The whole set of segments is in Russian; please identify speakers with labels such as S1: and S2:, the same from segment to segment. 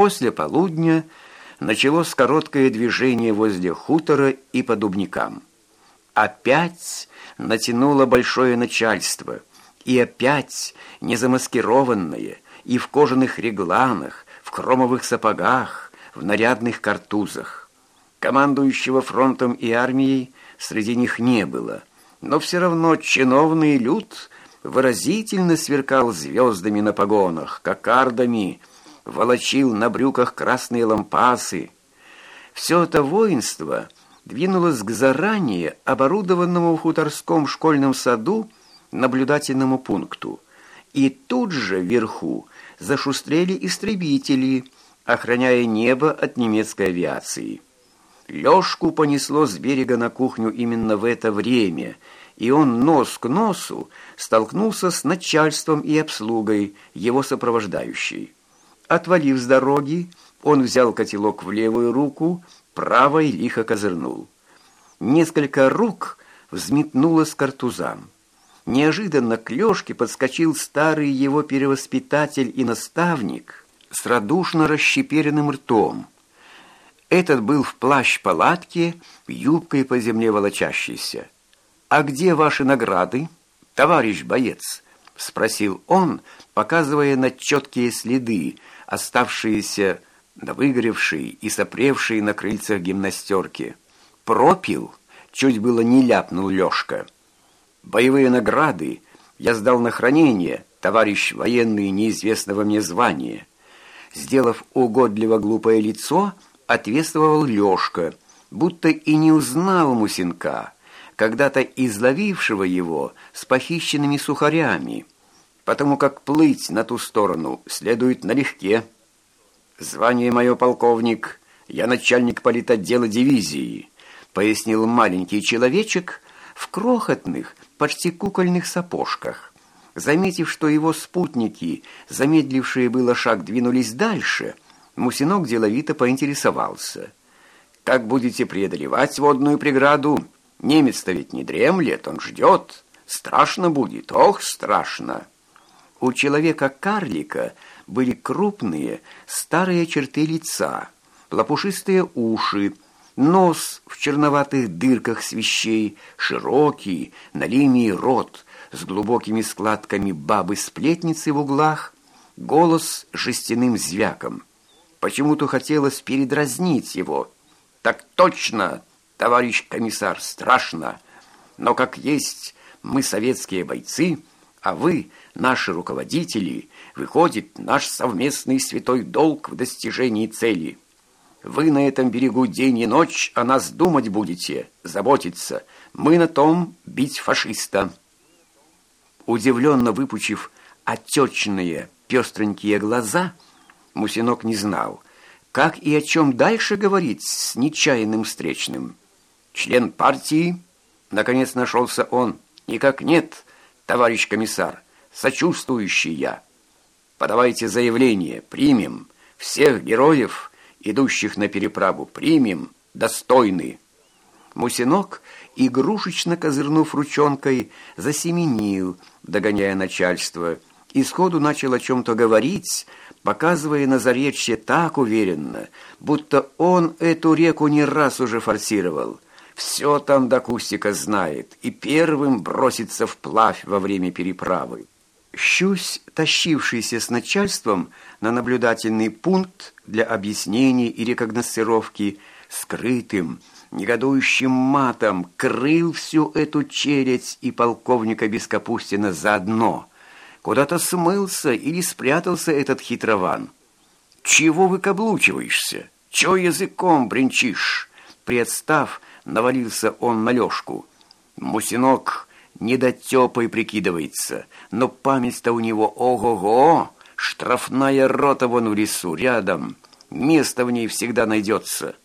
S1: После полудня началось короткое движение возле хутора и по дубникам. Опять натянуло большое начальство, и опять незамаскированное, и в кожаных регланах, в хромовых сапогах, в нарядных картузах. Командующего фронтом и армией среди них не было, но все равно чиновный люд выразительно сверкал звездами на погонах, кокардами, волочил на брюках красные лампасы. Все это воинство двинулось к заранее оборудованному в хуторском школьном саду наблюдательному пункту. И тут же вверху зашустрели истребители, охраняя небо от немецкой авиации. Лёшку понесло с берега на кухню именно в это время, и он нос к носу столкнулся с начальством и обслугой, его сопровождающей. Отвалив с дороги, он взял котелок в левую руку, правой лихо козырнул. Несколько рук взметнулось картузам. Неожиданно к Лёшке подскочил старый его перевоспитатель и наставник с радушно расщеперенным ртом. Этот был в плащ-палатке, юбкой по земле волочащейся. «А где ваши награды, товарищ боец?» — спросил он, показывая на четкие следы, оставшиеся на выгоревшей и сопревшей на крыльцах гимнастерки. «Пропил?» — чуть было не ляпнул Лёшка. «Боевые награды я сдал на хранение, товарищ военный неизвестного мне звания». Сделав угодливо глупое лицо, — ответствовал Лёшка, будто и не узнал Мусинка, когда-то изловившего его с похищенными сухарями, потому как плыть на ту сторону следует налегке. «Звание мое, полковник, я начальник политотдела дивизии», пояснил маленький человечек в крохотных, почти кукольных сапожках. Заметив, что его спутники, замедлившие было шаг, двинулись дальше – Мусинок деловито поинтересовался. «Как будете преодолевать водную преграду? Немец-то ведь не дремлет, он ждет. Страшно будет, ох, страшно!» У человека-карлика были крупные, старые черты лица, лопушистые уши, нос в черноватых дырках свещей, широкий, на линии рот, с глубокими складками бабы-сплетницы в углах, голос жестяным звяком. Почему-то хотелось передразнить его. «Так точно, товарищ комиссар, страшно. Но как есть, мы советские бойцы, а вы, наши руководители, выходит наш совместный святой долг в достижении цели. Вы на этом берегу день и ночь о нас думать будете, заботиться. Мы на том бить фашиста». Удивленно выпучив отечные пестренькие глаза – Мусинок не знал, как и о чем дальше говорить с нечаянным встречным. Член партии, наконец нашелся он, никак нет, товарищ комиссар, сочувствующий я. Подавайте заявление, примем, всех героев, идущих на переправу, примем, достойны. Мусинок, игрушечно козырнув ручонкой, засеменил, догоняя начальство, и сходу начал о чем-то говорить, показывая на заречье так уверенно, будто он эту реку не раз уже форсировал. Все там до кустика знает и первым бросится вплавь во время переправы. Щусь, тащившийся с начальством на наблюдательный пункт для объяснений и рекогносцировки, скрытым, негодующим матом крыл всю эту чередь и полковника Бескапустина заодно – Куда-то смылся или спрятался этот хитрован. Чего выкаблучиваешься? Чего языком бренчишь? Представ, навалился он на Лёшку. Мусинок недотёпой прикидывается, но память-то у него ого-го, штрафная рота вон в лесу рядом, место в ней всегда найдется.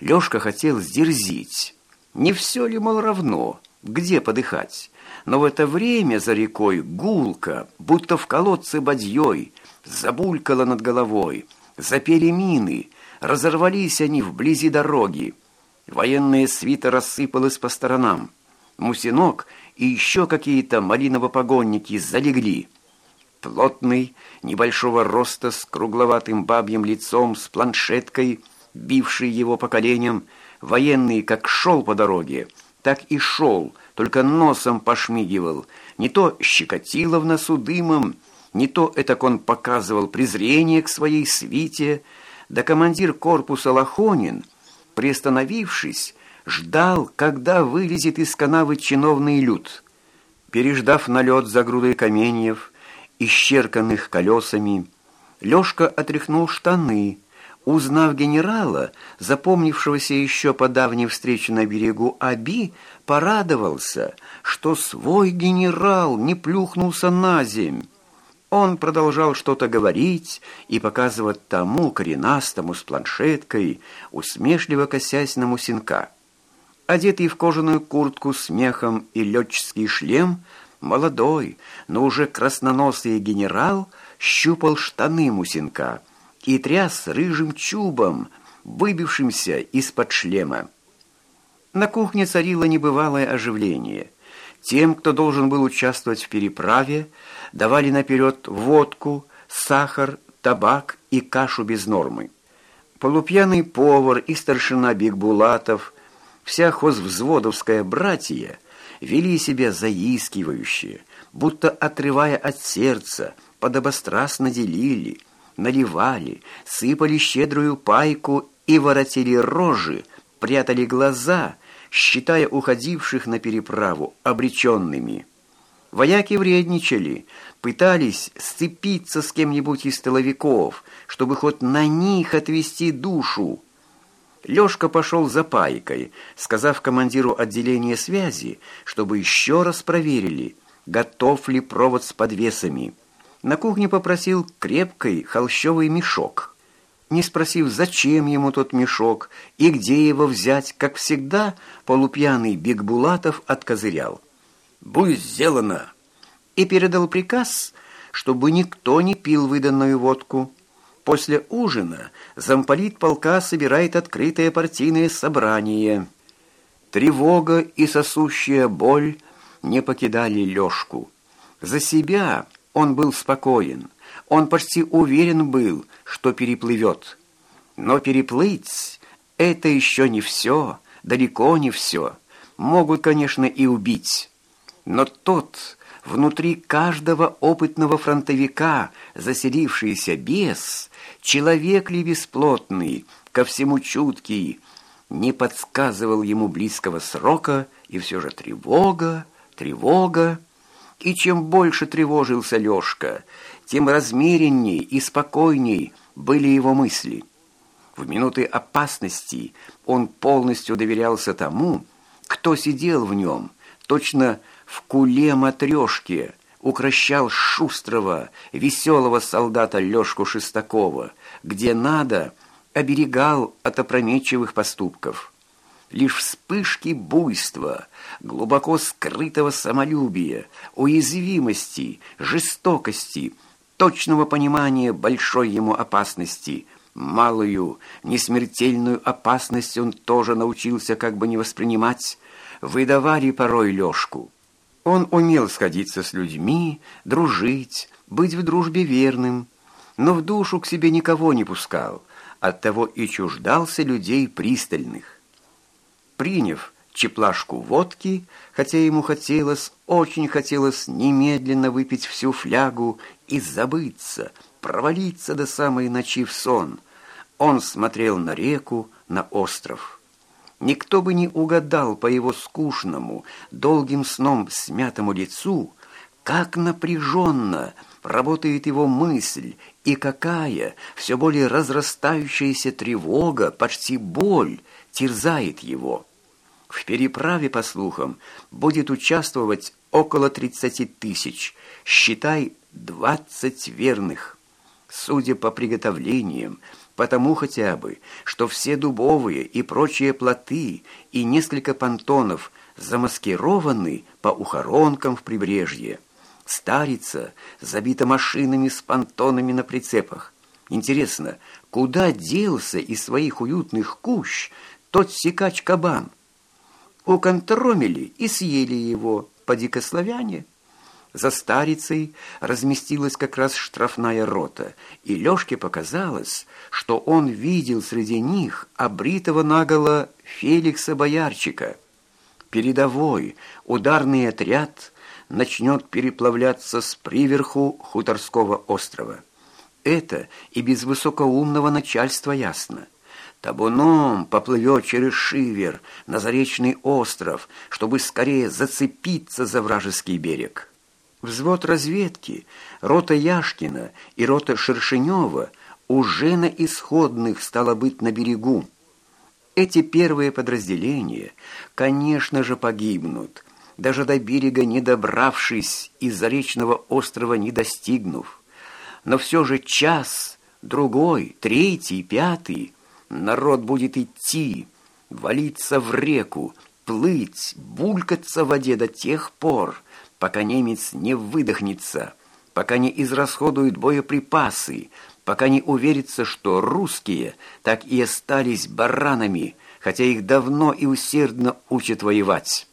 S1: Лёшка хотел сдерзить. Не все ли, мол, равно, где подыхать? но в это время за рекой гулко, будто в колодце бадьей, забулькало над головой, запели мины, разорвались они вблизи дороги. Военная свита рассыпалась по сторонам. Мусинок и еще какие-то малиново-погонники залегли. плотный, небольшого роста, с кругловатым бабьим лицом, с планшеткой, бивший его по коленям, военный как шел по дороге, так и шел, только носом пошмигивал, не то щекотило в носу дымом, не то это он показывал презрение к своей свите, да командир корпуса Лохонин, приостановившись, ждал, когда вылезет из канавы чиновный люд. Переждав налет за грудой каменьев, исчерканных колесами, Лёшка отряхнул штаны, Узнав генерала, запомнившегося еще по давней встрече на берегу Аби, порадовался, что свой генерал не плюхнулся на земь. Он продолжал что-то говорить и показывать тому коренастому с планшеткой, усмешливо косясь на Мусинка. Одетый в кожаную куртку с мехом и летческий шлем, молодой, но уже красноносый генерал щупал штаны Мусинка и тряс рыжим чубом, выбившимся из-под шлема. На кухне царило небывалое оживление. Тем, кто должен был участвовать в переправе, давали наперед водку, сахар, табак и кашу без нормы. Полупьяный повар и старшина Бигбулатов, вся хозвзводовская братья вели себя заискивающе, будто отрывая от сердца, подобострастно делили, наливали, сыпали щедрую пайку и воротили рожи, прятали глаза, считая уходивших на переправу обреченными. Вояки вредничали, пытались сцепиться с кем-нибудь из тыловиков, чтобы хоть на них отвести душу. Лёшка пошел за пайкой, сказав командиру отделения связи, чтобы еще раз проверили, готов ли провод с подвесами. На кухне попросил крепкий холщовый мешок. Не спросив, зачем ему тот мешок и где его взять, как всегда, полупьяный Бигбулатов откозырял. «Будь сделано!» и передал приказ, чтобы никто не пил выданную водку. После ужина замполит полка собирает открытое партийное собрание. Тревога и сосущая боль не покидали Лёшку. За себя он был спокоен. Он почти уверен был, что переплывет. Но переплыть — это еще не все, далеко не все. Могут, конечно, и убить. Но тот, внутри каждого опытного фронтовика, заселившийся бес, человек ли бесплотный, ко всему чуткий, не подсказывал ему близкого срока, и все же тревога, тревога. И чем больше тревожился Лешка, тем размеренней и спокойней были его мысли. В минуты опасности он полностью доверялся тому, кто сидел в нем, точно в куле матрешки укращал шустрого, веселого солдата Лешку Шестакова, где надо, оберегал от опрометчивых поступков. Лишь вспышки буйства, глубоко скрытого самолюбия, уязвимости, жестокости, точного понимания большой ему опасности, малую, несмертельную опасность он тоже научился как бы не воспринимать, выдавали порой Лешку. Он умел сходиться с людьми, дружить, быть в дружбе верным, но в душу к себе никого не пускал, оттого и чуждался людей пристальных. Приняв чеплашку водки, хотя ему хотелось, очень хотелось немедленно выпить всю флягу и забыться, провалиться до самой ночи в сон, он смотрел на реку, на остров. Никто бы не угадал по его скучному, долгим сном смятому лицу, как напряженно работает его мысль и какая все более разрастающаяся тревога, почти боль, терзает его. В переправе, по слухам, будет участвовать около 30 тысяч, считай, 20 верных. Судя по приготовлениям, потому хотя бы, что все дубовые и прочие плоты и несколько понтонов замаскированы по ухоронкам в прибрежье. Старица забита машинами с понтонами на прицепах. Интересно, куда делся из своих уютных кущ тот сикач-кабан? Уконтромили и съели его по дикославяне. За старицей разместилась как раз штрафная рота, и Лёшке показалось, что он видел среди них обритого наголо Феликса Боярчика. Передовой ударный отряд начнет переплавляться с приверху Хуторского острова. Это и без высокоумного начальства ясно. Табуном поплывет через Шивер на Заречный остров, чтобы скорее зацепиться за вражеский берег. Взвод разведки, рота Яшкина и рота Шершенева уже на исходных стало быть на берегу. Эти первые подразделения, конечно же, погибнут, даже до берега не добравшись и заречного острова не достигнув. Но все же час, другой, третий, пятый народ будет идти, валиться в реку, плыть, булькаться в воде до тех пор, пока немец не выдохнется, пока не израсходует боеприпасы, пока не уверится, что русские так и остались баранами, хотя их давно и усердно учат воевать.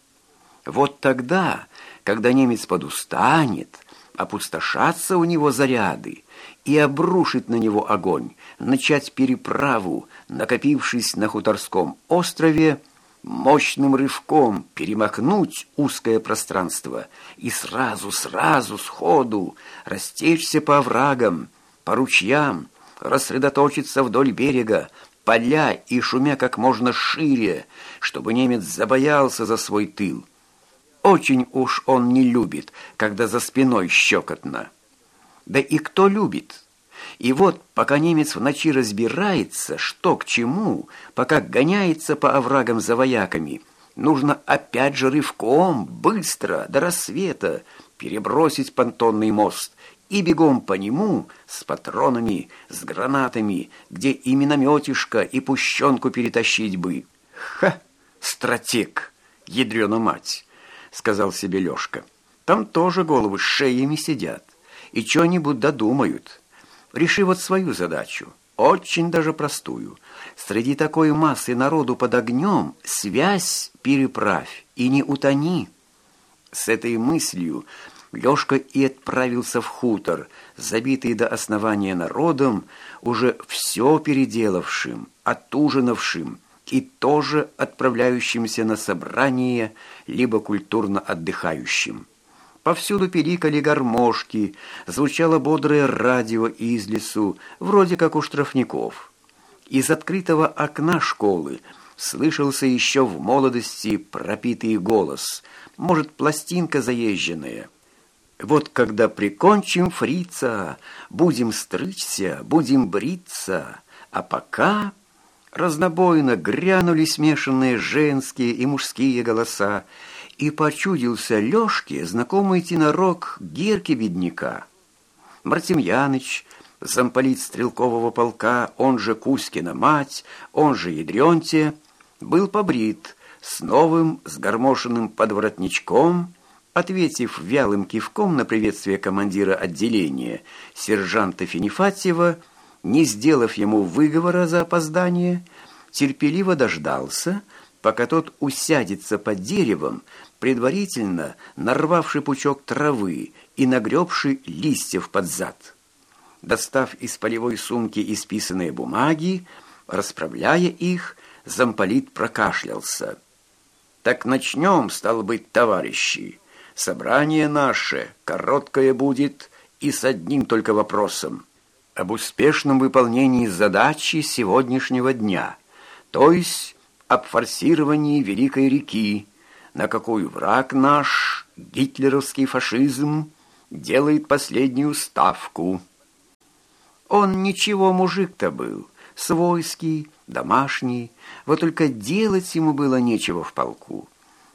S1: Вот тогда, когда немец подустанет, опустошатся у него заряды и обрушит на него огонь, начать переправу, накопившись на Хуторском острове, мощным рывком перемахнуть узкое пространство и сразу, сразу, сходу растечься по оврагам, по ручьям, рассредоточиться вдоль берега, поля и шумя как можно шире, чтобы немец забоялся за свой тыл. Очень уж он не любит, когда за спиной щекотно. Да и кто любит? И вот, пока немец в ночи разбирается, что к чему, пока гоняется по оврагам за вояками, нужно опять же рывком, быстро, до рассвета, перебросить понтонный мост и бегом по нему с патронами, с гранатами, где и минометишка, и пущенку перетащить бы. Ха! Стратег! Ядрена мать! Сказал себе Лешка. Там тоже головы с шеями сидят и что-нибудь додумают. Реши вот свою задачу, очень даже простую. Среди такой массы народу под огнем связь переправь и не утони. С этой мыслью Лёшка и отправился в хутор, забитый до основания народом, уже все переделавшим, отужинавшим и тоже отправляющимся на собрание, либо культурно отдыхающим. Повсюду перикали гармошки, звучало бодрое радио из лесу, вроде как у штрафников. Из открытого окна школы слышался еще в молодости пропитый голос, может, пластинка заезженная. Вот когда прикончим фрица, будем стричься, будем бриться, а пока разнобойно грянули смешанные женские и мужские голоса, и почудился Лёшке знакомый тенорок Герки Бедняка. Мартемьяныч, замполит стрелкового полка, он же Кузькина мать, он же Ядрёнте, был побрит, с новым сгормошенным подворотничком, ответив вялым кивком на приветствие командира отделения, сержанта Финифатьева, не сделав ему выговора за опоздание, терпеливо дождался, пока тот усядется под деревом, предварительно нарвавший пучок травы и нагребший листьев под зад. Достав из полевой сумки исписанные бумаги, расправляя их, замполит прокашлялся. «Так начнем, стало быть, товарищи. Собрание наше короткое будет и с одним только вопросом. Об успешном выполнении задачи сегодняшнего дня, то есть об форсировании Великой реки, на какую враг наш, гитлеровский фашизм, делает последнюю ставку. Он ничего мужик-то был, свойский, домашний, вот только делать ему было нечего в полку.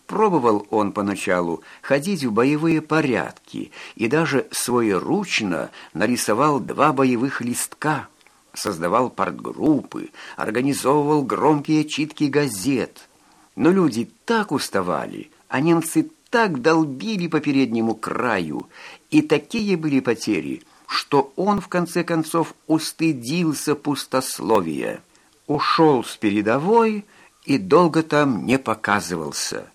S1: Пробовал он поначалу ходить в боевые порядки и даже своеручно нарисовал два боевых листка, создавал партгруппы, организовывал громкие читки газет – но люди так уставали, а немцы так долбили по переднему краю, и такие были потери, что он, в конце концов, устыдился пустословия. Ушел с передовой и долго там не показывался.